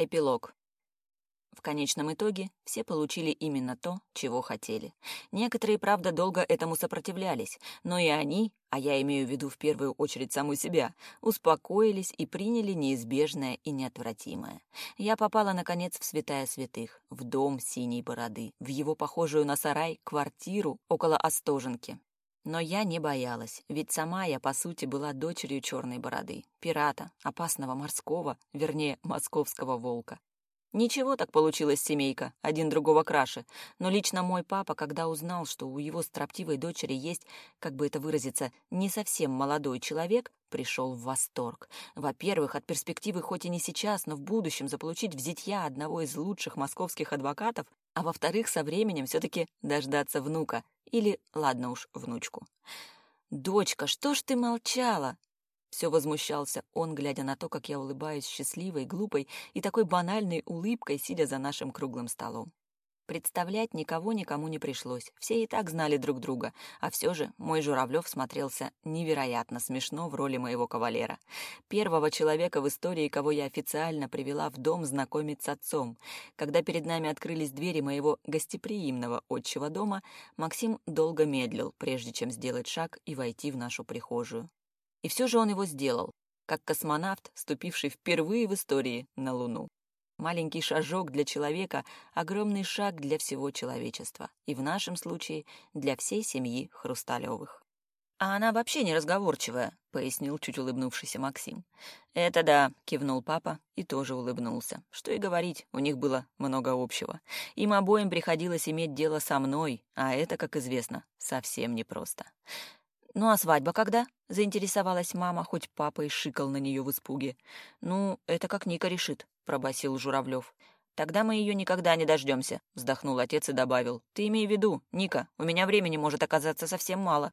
Эпилог. В конечном итоге все получили именно то, чего хотели. Некоторые, правда, долго этому сопротивлялись, но и они, а я имею в виду в первую очередь саму себя, успокоились и приняли неизбежное и неотвратимое. Я попала, наконец, в святая святых, в дом синей бороды, в его похожую на сарай квартиру около Остоженки. Но я не боялась, ведь сама я, по сути, была дочерью черной бороды, пирата, опасного морского, вернее, московского волка. Ничего так получилось, семейка, один другого краше. Но лично мой папа, когда узнал, что у его строптивой дочери есть, как бы это выразиться, не совсем молодой человек, пришел в восторг. Во-первых, от перспективы хоть и не сейчас, но в будущем заполучить в зятья одного из лучших московских адвокатов, а во-вторых, со временем все-таки дождаться внука или, ладно уж, внучку. «Дочка, что ж ты молчала?» Все возмущался он, глядя на то, как я улыбаюсь счастливой, глупой и такой банальной улыбкой, сидя за нашим круглым столом. Представлять никого никому не пришлось, все и так знали друг друга, а все же мой Журавлев смотрелся невероятно смешно в роли моего кавалера. Первого человека в истории, кого я официально привела в дом знакомить с отцом. Когда перед нами открылись двери моего гостеприимного отчего дома, Максим долго медлил, прежде чем сделать шаг и войти в нашу прихожую. И все же он его сделал, как космонавт, ступивший впервые в истории на Луну. Маленький шажок для человека, огромный шаг для всего человечества. И в нашем случае для всей семьи Хрусталёвых. «А она вообще неразговорчивая», — пояснил чуть улыбнувшийся Максим. «Это да», — кивнул папа и тоже улыбнулся. Что и говорить, у них было много общего. Им обоим приходилось иметь дело со мной, а это, как известно, совсем непросто. «Ну а свадьба когда?» — заинтересовалась мама, хоть папа и шикал на нее в испуге. «Ну, это как Ника решит», пробасил Журавлев. «Тогда мы ее никогда не дождемся», — вздохнул отец и добавил. «Ты имей в виду, Ника, у меня времени может оказаться совсем мало».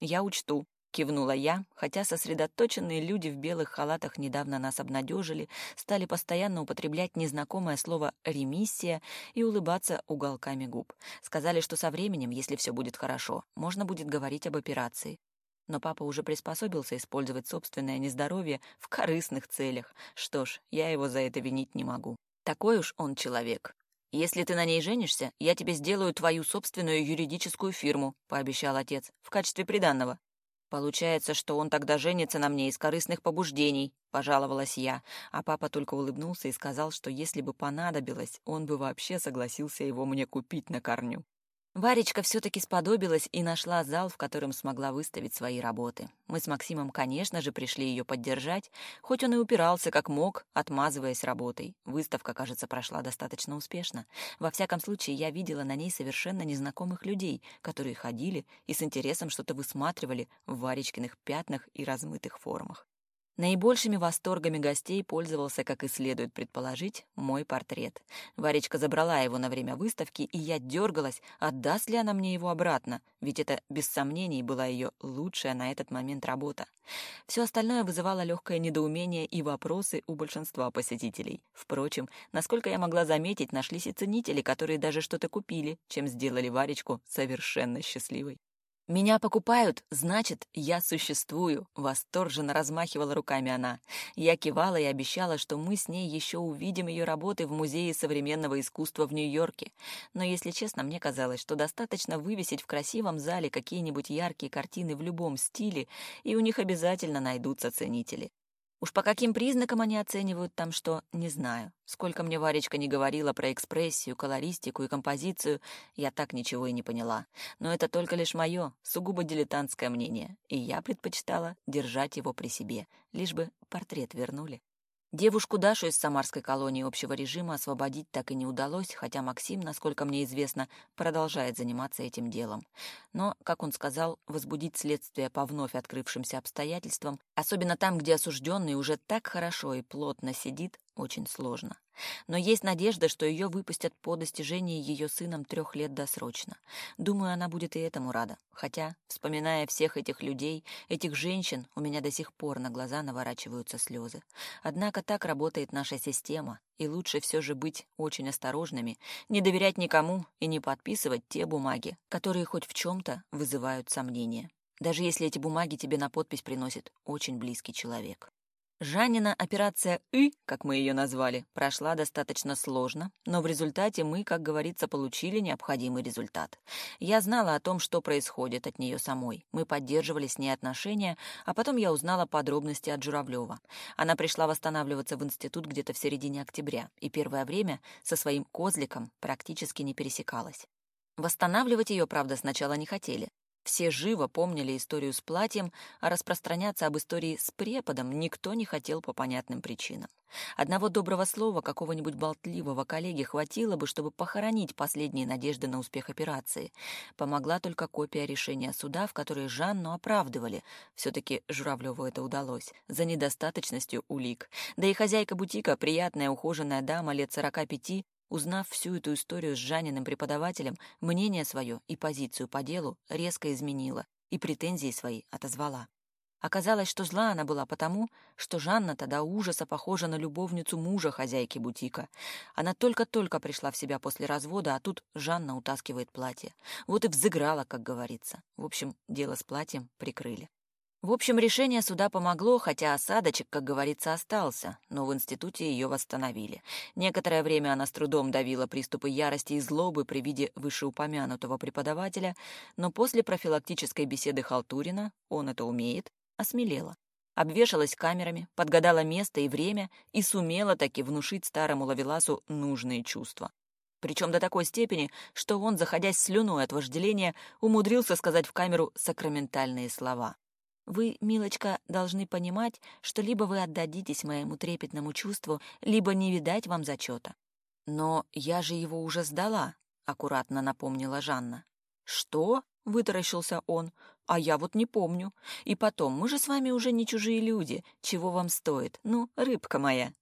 «Я учту», — кивнула я, хотя сосредоточенные люди в белых халатах недавно нас обнадежили, стали постоянно употреблять незнакомое слово «ремиссия» и улыбаться уголками губ. Сказали, что со временем, если все будет хорошо, можно будет говорить об операции но папа уже приспособился использовать собственное нездоровье в корыстных целях. Что ж, я его за это винить не могу. Такой уж он человек. «Если ты на ней женишься, я тебе сделаю твою собственную юридическую фирму», — пообещал отец, — «в качестве приданного». «Получается, что он тогда женится на мне из корыстных побуждений», — пожаловалась я, а папа только улыбнулся и сказал, что если бы понадобилось, он бы вообще согласился его мне купить на корню. Варечка все-таки сподобилась и нашла зал, в котором смогла выставить свои работы. Мы с Максимом, конечно же, пришли ее поддержать, хоть он и упирался как мог, отмазываясь работой. Выставка, кажется, прошла достаточно успешно. Во всяком случае, я видела на ней совершенно незнакомых людей, которые ходили и с интересом что-то высматривали в Варечкиных пятнах и размытых формах. Наибольшими восторгами гостей пользовался, как и следует предположить, мой портрет. Варечка забрала его на время выставки, и я дергалась, отдаст ли она мне его обратно, ведь это, без сомнений, была ее лучшая на этот момент работа. Все остальное вызывало легкое недоумение и вопросы у большинства посетителей. Впрочем, насколько я могла заметить, нашлись и ценители, которые даже что-то купили, чем сделали Варечку совершенно счастливой. «Меня покупают, значит, я существую», — восторженно размахивала руками она. Я кивала и обещала, что мы с ней еще увидим ее работы в Музее современного искусства в Нью-Йорке. Но, если честно, мне казалось, что достаточно вывесить в красивом зале какие-нибудь яркие картины в любом стиле, и у них обязательно найдутся ценители. Уж по каким признакам они оценивают там что, не знаю. Сколько мне Варечка не говорила про экспрессию, колористику и композицию, я так ничего и не поняла. Но это только лишь мое, сугубо дилетантское мнение, и я предпочитала держать его при себе, лишь бы портрет вернули. Девушку Дашу из Самарской колонии общего режима освободить так и не удалось, хотя Максим, насколько мне известно, продолжает заниматься этим делом. Но, как он сказал, возбудить следствие по вновь открывшимся обстоятельствам, особенно там, где осужденный уже так хорошо и плотно сидит, очень сложно. Но есть надежда, что ее выпустят по достижении ее сыном трех лет досрочно. Думаю, она будет и этому рада. Хотя, вспоминая всех этих людей, этих женщин, у меня до сих пор на глаза наворачиваются слезы. Однако так работает наша система, и лучше все же быть очень осторожными, не доверять никому и не подписывать те бумаги, которые хоть в чем-то вызывают сомнения. Даже если эти бумаги тебе на подпись приносит очень близкий человек. Жанина операция «Ы», как мы ее назвали, прошла достаточно сложно, но в результате мы, как говорится, получили необходимый результат. Я знала о том, что происходит от нее самой. Мы поддерживали с ней отношения, а потом я узнала подробности от Журавлева. Она пришла восстанавливаться в институт где-то в середине октября, и первое время со своим козликом практически не пересекалась. Восстанавливать ее, правда, сначала не хотели. Все живо помнили историю с платьем, а распространяться об истории с преподом никто не хотел по понятным причинам. Одного доброго слова какого-нибудь болтливого коллеги хватило бы, чтобы похоронить последние надежды на успех операции. Помогла только копия решения суда, в которой Жанну оправдывали. Все-таки Журавлеву это удалось. За недостаточностью улик. Да и хозяйка бутика, приятная ухоженная дама лет 45, Узнав всю эту историю с Жаниным преподавателем, мнение свое и позицию по делу резко изменила и претензии свои отозвала. Оказалось, что зла она была потому, что Жанна тогда ужаса похожа на любовницу мужа хозяйки бутика. Она только-только пришла в себя после развода, а тут Жанна утаскивает платье. Вот и взыграла, как говорится. В общем, дело с платьем прикрыли. В общем, решение суда помогло, хотя осадочек, как говорится, остался, но в институте ее восстановили. Некоторое время она с трудом давила приступы ярости и злобы при виде вышеупомянутого преподавателя, но после профилактической беседы Халтурина, он это умеет, осмелела. Обвешалась камерами, подгадала место и время и сумела таки внушить старому Лавеласу нужные чувства. Причем до такой степени, что он, заходясь слюной от вожделения, умудрился сказать в камеру сакраментальные слова. Вы, милочка, должны понимать, что либо вы отдадитесь моему трепетному чувству, либо не видать вам зачета. Но я же его уже сдала, аккуратно напомнила Жанна. Что? вытаращился он. А я вот не помню. И потом, мы же с вами уже не чужие люди. Чего вам стоит? Ну, рыбка моя.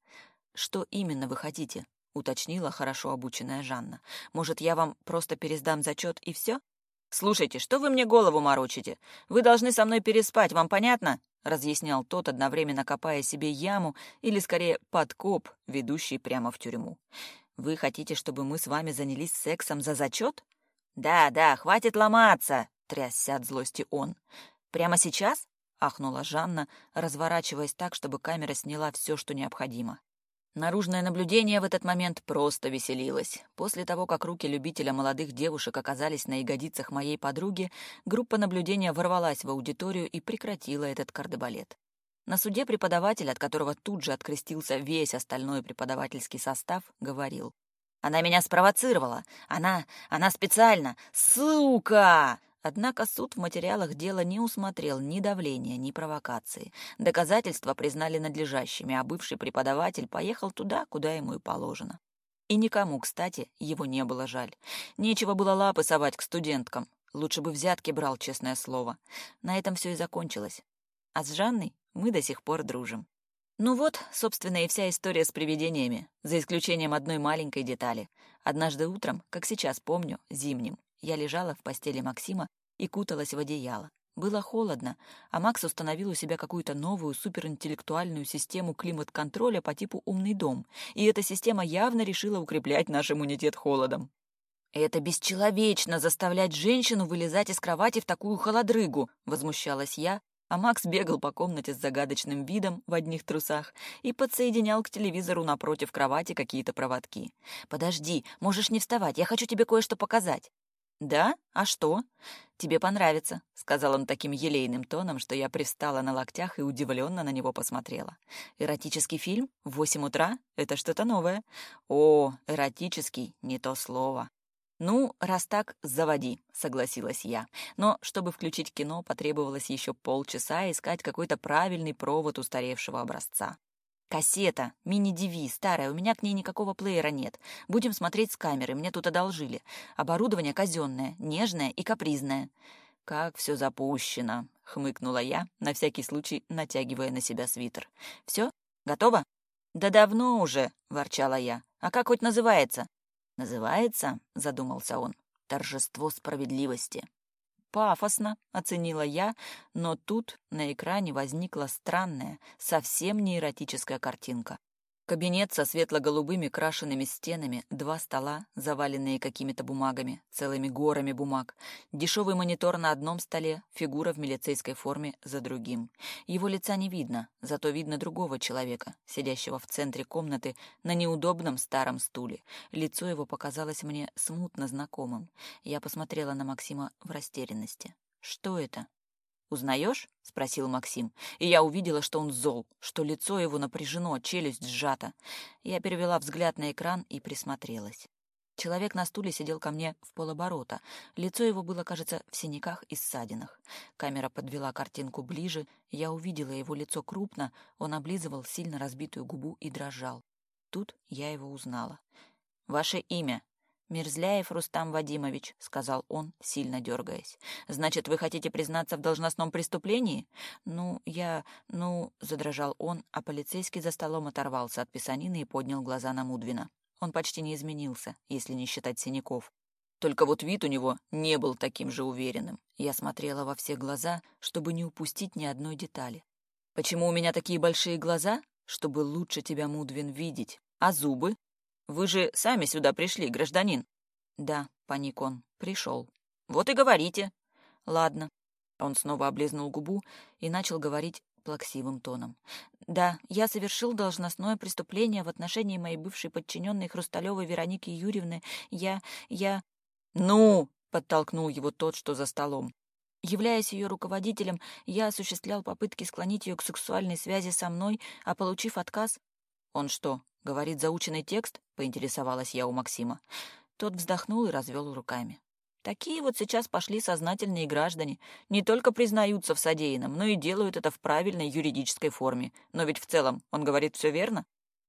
Что именно вы хотите? уточнила хорошо обученная Жанна. Может, я вам просто пересдам зачет и все? «Слушайте, что вы мне голову морочите? Вы должны со мной переспать, вам понятно?» — разъяснял тот, одновременно копая себе яму, или, скорее, подкоп, ведущий прямо в тюрьму. «Вы хотите, чтобы мы с вами занялись сексом за зачет?» «Да, да, хватит ломаться!» — трясся от злости он. «Прямо сейчас?» — ахнула Жанна, разворачиваясь так, чтобы камера сняла все, что необходимо. Наружное наблюдение в этот момент просто веселилось. После того, как руки любителя молодых девушек оказались на ягодицах моей подруги, группа наблюдения ворвалась в аудиторию и прекратила этот кардебалет. На суде преподаватель, от которого тут же открестился весь остальной преподавательский состав, говорил. «Она меня спровоцировала! Она... она специально! Сука!» Однако суд в материалах дела не усмотрел ни давления, ни провокации. Доказательства признали надлежащими, а бывший преподаватель поехал туда, куда ему и положено. И никому, кстати, его не было жаль. Нечего было лапы совать к студенткам. Лучше бы взятки брал, честное слово. На этом все и закончилось. А с Жанной мы до сих пор дружим. Ну вот, собственно, и вся история с привидениями, за исключением одной маленькой детали. Однажды утром, как сейчас помню, зимним, я лежала в постели Максима и куталась в одеяло. Было холодно, а Макс установил у себя какую-то новую суперинтеллектуальную систему климат-контроля по типу «умный дом», и эта система явно решила укреплять наш иммунитет холодом. «Это бесчеловечно заставлять женщину вылезать из кровати в такую холодрыгу», — возмущалась я, а Макс бегал по комнате с загадочным видом в одних трусах и подсоединял к телевизору напротив кровати какие-то проводки. «Подожди, можешь не вставать, я хочу тебе кое-что показать». «Да? А что? Тебе понравится», — сказал он таким елейным тоном, что я пристала на локтях и удивленно на него посмотрела. «Эротический фильм? В восемь утра? Это что-то новое». «О, эротический, не то слово». «Ну, раз так, заводи», — согласилась я. Но, чтобы включить кино, потребовалось еще полчаса искать какой-то правильный провод устаревшего образца. Кассета, мини-DV, старая, у меня к ней никакого плеера нет. Будем смотреть с камеры, мне тут одолжили. Оборудование казенное, нежное и капризное. Как все запущено, хмыкнула я, на всякий случай натягивая на себя свитер. Все? Готово? Да давно уже, ворчала я. А как хоть называется? Называется, задумался он, торжество справедливости. Пафосно, оценила я, но тут на экране возникла странная, совсем не эротическая картинка. Кабинет со светло-голубыми крашенными стенами, два стола, заваленные какими-то бумагами, целыми горами бумаг, дешевый монитор на одном столе, фигура в милицейской форме за другим. Его лица не видно, зато видно другого человека, сидящего в центре комнаты на неудобном старом стуле. Лицо его показалось мне смутно знакомым. Я посмотрела на Максима в растерянности. «Что это?» «Узнаешь?» — спросил Максим. И я увидела, что он зол, что лицо его напряжено, челюсть сжата. Я перевела взгляд на экран и присмотрелась. Человек на стуле сидел ко мне в полоборота. Лицо его было, кажется, в синяках и ссадинах. Камера подвела картинку ближе. Я увидела его лицо крупно. Он облизывал сильно разбитую губу и дрожал. Тут я его узнала. «Ваше имя?» «Мерзляев Рустам Вадимович», — сказал он, сильно дергаясь. «Значит, вы хотите признаться в должностном преступлении?» «Ну, я... ну...» — задрожал он, а полицейский за столом оторвался от писанины и поднял глаза на Мудвина. Он почти не изменился, если не считать синяков. Только вот вид у него не был таким же уверенным. Я смотрела во все глаза, чтобы не упустить ни одной детали. «Почему у меня такие большие глаза?» «Чтобы лучше тебя, Мудвин, видеть. А зубы?» Вы же сами сюда пришли, гражданин. Да, паник он, пришел. Вот и говорите. Ладно. Он снова облизнул губу и начал говорить плаксивым тоном. «Да, я совершил должностное преступление в отношении моей бывшей подчиненной Хрусталевой Вероники Юрьевны. Я... я...» «Ну!» — подтолкнул его тот, что за столом. Являясь ее руководителем, я осуществлял попытки склонить ее к сексуальной связи со мной, а получив отказ... Он что, Говорит заученный текст? Поинтересовалась я у Максима. Тот вздохнул и развел руками. Такие вот сейчас пошли сознательные граждане. Не только признаются в содеянном, но и делают это в правильной юридической форме. Но ведь в целом он говорит все верно?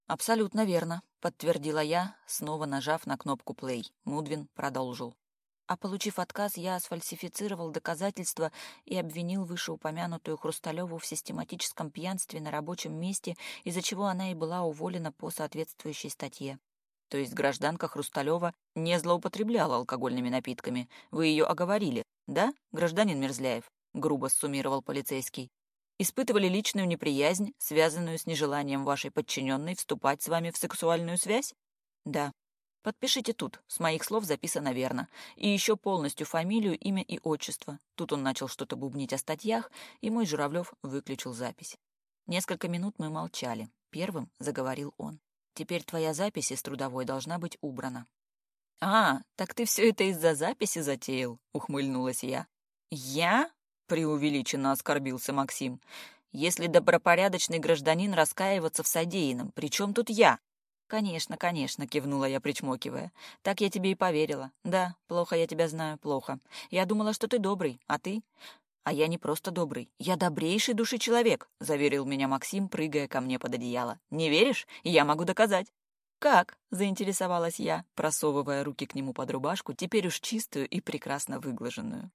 Абсолютно верно, подтвердила я, снова нажав на кнопку плей. Мудвин продолжил а получив отказ, я сфальсифицировал доказательства и обвинил вышеупомянутую Хрусталеву в систематическом пьянстве на рабочем месте, из-за чего она и была уволена по соответствующей статье. То есть гражданка Хрусталева не злоупотребляла алкогольными напитками. Вы ее оговорили, да, гражданин Мерзляев? Грубо суммировал полицейский. Испытывали личную неприязнь, связанную с нежеланием вашей подчиненной вступать с вами в сексуальную связь? Да, Подпишите тут, с моих слов записано верно, и еще полностью фамилию, имя и отчество. Тут он начал что-то бубнить о статьях, и мой Журавлев выключил запись. Несколько минут мы молчали. Первым заговорил он. Теперь твоя запись из трудовой должна быть убрана. «А, так ты все это из-за записи затеял?» — ухмыльнулась я. «Я?» — преувеличенно оскорбился Максим. «Если добропорядочный гражданин раскаиваться в содеянном, при чем тут я? «Конечно, конечно», — кивнула я, причмокивая. «Так я тебе и поверила. Да, плохо я тебя знаю, плохо. Я думала, что ты добрый, а ты...» «А я не просто добрый. Я добрейший души человек», — заверил меня Максим, прыгая ко мне под одеяло. «Не веришь? Я могу доказать». «Как?» — заинтересовалась я, просовывая руки к нему под рубашку, теперь уж чистую и прекрасно выглаженную.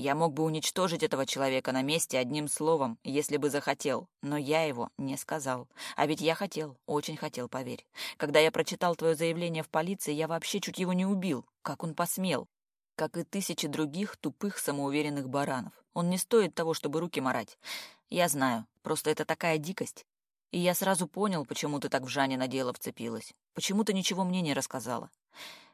Я мог бы уничтожить этого человека на месте одним словом, если бы захотел, но я его не сказал. А ведь я хотел, очень хотел, поверь. Когда я прочитал твое заявление в полиции, я вообще чуть его не убил. Как он посмел? Как и тысячи других тупых самоуверенных баранов. Он не стоит того, чтобы руки морать. Я знаю, просто это такая дикость. И я сразу понял, почему ты так в Жане на дело вцепилась. Почему ты ничего мне не рассказала.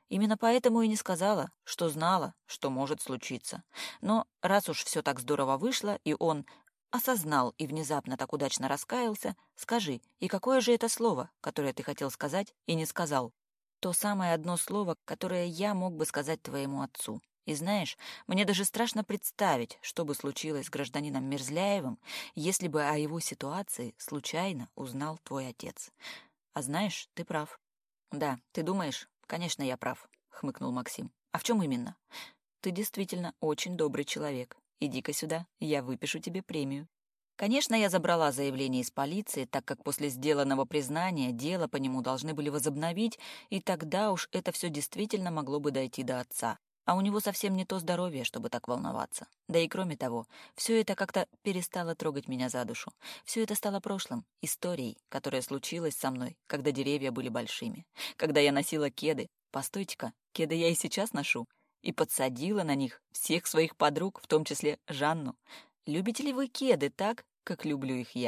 Именно поэтому и не сказала, что знала, что может случиться. Но раз уж все так здорово вышло, и он осознал и внезапно так удачно раскаялся, скажи, и какое же это слово, которое ты хотел сказать и не сказал? То самое одно слово, которое я мог бы сказать твоему отцу. И знаешь, мне даже страшно представить, что бы случилось с гражданином Мерзляевым, если бы о его ситуации случайно узнал твой отец. А знаешь, ты прав. Да, ты думаешь, «Конечно, я прав», — хмыкнул Максим. «А в чем именно?» «Ты действительно очень добрый человек. Иди-ка сюда, я выпишу тебе премию». Конечно, я забрала заявление из полиции, так как после сделанного признания дело по нему должны были возобновить, и тогда уж это все действительно могло бы дойти до отца. А у него совсем не то здоровье, чтобы так волноваться. Да и кроме того, все это как-то перестало трогать меня за душу. Все это стало прошлым, историей, которая случилась со мной, когда деревья были большими. Когда я носила кеды. Постойте-ка, кеды я и сейчас ношу. И подсадила на них всех своих подруг, в том числе Жанну. Любите ли вы кеды так, как люблю их я?